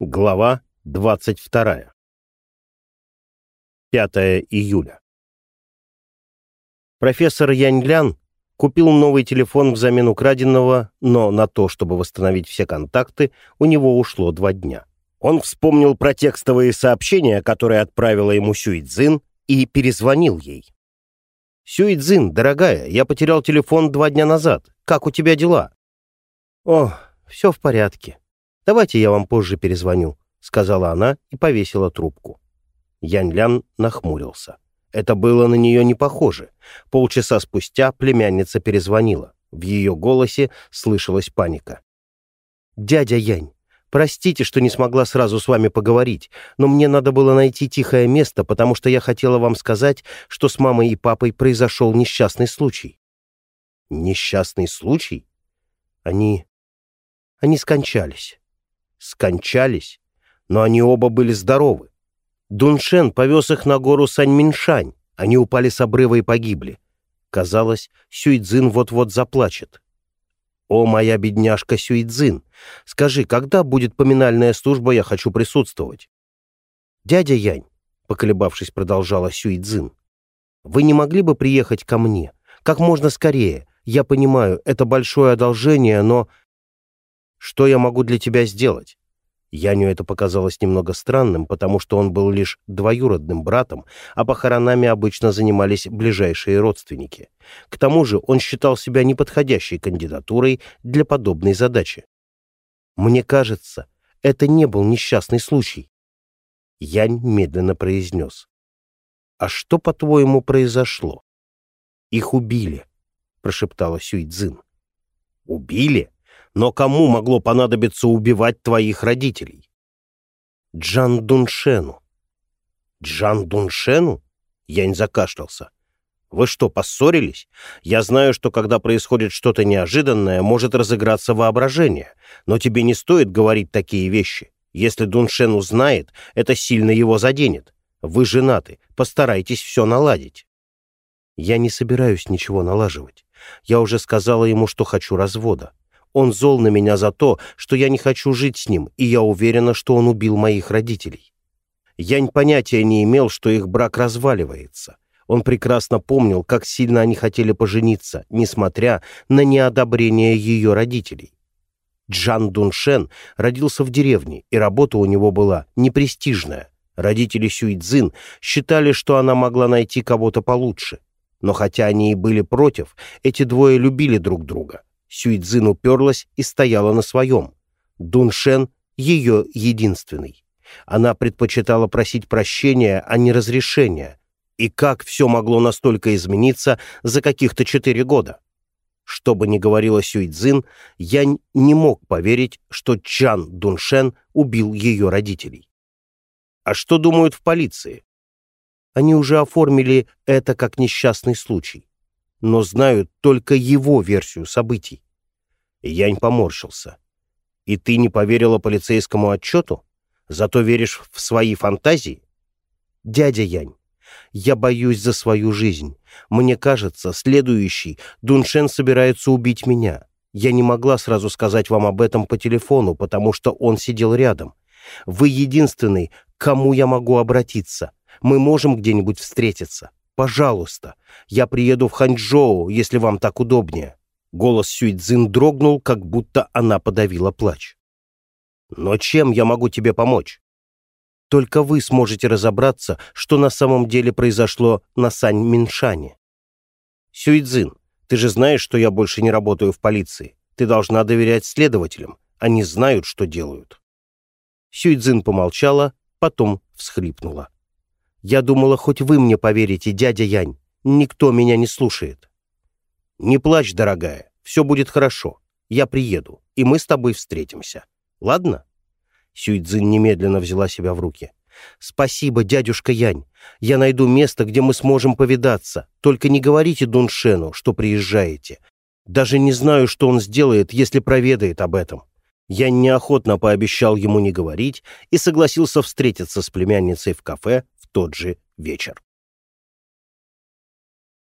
Глава 22. 5 июля. Профессор Яньлян купил новый телефон взамен украденного, но на то, чтобы восстановить все контакты, у него ушло два дня. Он вспомнил про текстовые сообщения, которые отправила ему Сюйцзин, и перезвонил ей. «Сюйцзин, дорогая, я потерял телефон два дня назад. Как у тебя дела?» «О, все в порядке», «Давайте я вам позже перезвоню», — сказала она и повесила трубку. Янь Лян нахмурился. Это было на нее не похоже. Полчаса спустя племянница перезвонила. В ее голосе слышалась паника. «Дядя Янь, простите, что не смогла сразу с вами поговорить, но мне надо было найти тихое место, потому что я хотела вам сказать, что с мамой и папой произошел несчастный случай». «Несчастный случай?» Они... они скончались скончались, но они оба были здоровы. Дуншен повез их на гору Саньминшань, они упали с обрыва и погибли. Казалось, Сюйцзин вот-вот заплачет. «О, моя бедняжка Сюйцзин, скажи, когда будет поминальная служба, я хочу присутствовать?» «Дядя Янь», — поколебавшись, продолжала Сюйцзин, «вы не могли бы приехать ко мне? Как можно скорее. Я понимаю, это большое одолжение, но что я могу для тебя сделать?» Яню это показалось немного странным, потому что он был лишь двоюродным братом, а похоронами обычно занимались ближайшие родственники. К тому же он считал себя неподходящей кандидатурой для подобной задачи. «Мне кажется, это не был несчастный случай», — Янь медленно произнес. «А что, по-твоему, произошло?» «Их убили», — прошептала Сюйцзин. «Убили?» Но кому могло понадобиться убивать твоих родителей? Джан Дуншену. Джан Дуншену? Янь закашлялся. Вы что, поссорились? Я знаю, что когда происходит что-то неожиданное, может разыграться воображение. Но тебе не стоит говорить такие вещи. Если Дуншен узнает, это сильно его заденет. Вы женаты, постарайтесь все наладить. Я не собираюсь ничего налаживать. Я уже сказала ему, что хочу развода. Он зол на меня за то, что я не хочу жить с ним, и я уверена, что он убил моих родителей. Янь понятия не имел, что их брак разваливается. Он прекрасно помнил, как сильно они хотели пожениться, несмотря на неодобрение ее родителей. Джан Дуншен родился в деревне, и работа у него была непрестижная. Родители Сюйцзин считали, что она могла найти кого-то получше. Но хотя они и были против, эти двое любили друг друга. Сюйцзин уперлась и стояла на своем. Дуншен — ее единственный. Она предпочитала просить прощения, а не разрешения. И как все могло настолько измениться за каких-то четыре года? Что бы ни говорила Сюйцзин, я не мог поверить, что Чан Дуншен убил ее родителей. А что думают в полиции? Они уже оформили это как несчастный случай но знают только его версию событий. Янь поморщился. «И ты не поверила полицейскому отчету? Зато веришь в свои фантазии?» «Дядя Янь, я боюсь за свою жизнь. Мне кажется, следующий Дуншен собирается убить меня. Я не могла сразу сказать вам об этом по телефону, потому что он сидел рядом. Вы единственный, к кому я могу обратиться. Мы можем где-нибудь встретиться. Пожалуйста, я приеду в Ханчжоу, если вам так удобнее». Голос Сюйцзин дрогнул, как будто она подавила плач. «Но чем я могу тебе помочь?» «Только вы сможете разобраться, что на самом деле произошло на Сань-Миншане». «Сюйцзин, ты же знаешь, что я больше не работаю в полиции. Ты должна доверять следователям. Они знают, что делают». Сюйцзин помолчала, потом всхлипнула. Я думала, хоть вы мне поверите, дядя Янь. Никто меня не слушает. Не плачь, дорогая, все будет хорошо. Я приеду, и мы с тобой встретимся. Ладно? Сюйцзин немедленно взяла себя в руки. «Спасибо, дядюшка Янь. Я найду место, где мы сможем повидаться. Только не говорите Дуншену, что приезжаете. Даже не знаю, что он сделает, если проведает об этом». Я неохотно пообещал ему не говорить и согласился встретиться с племянницей в кафе тот же вечер.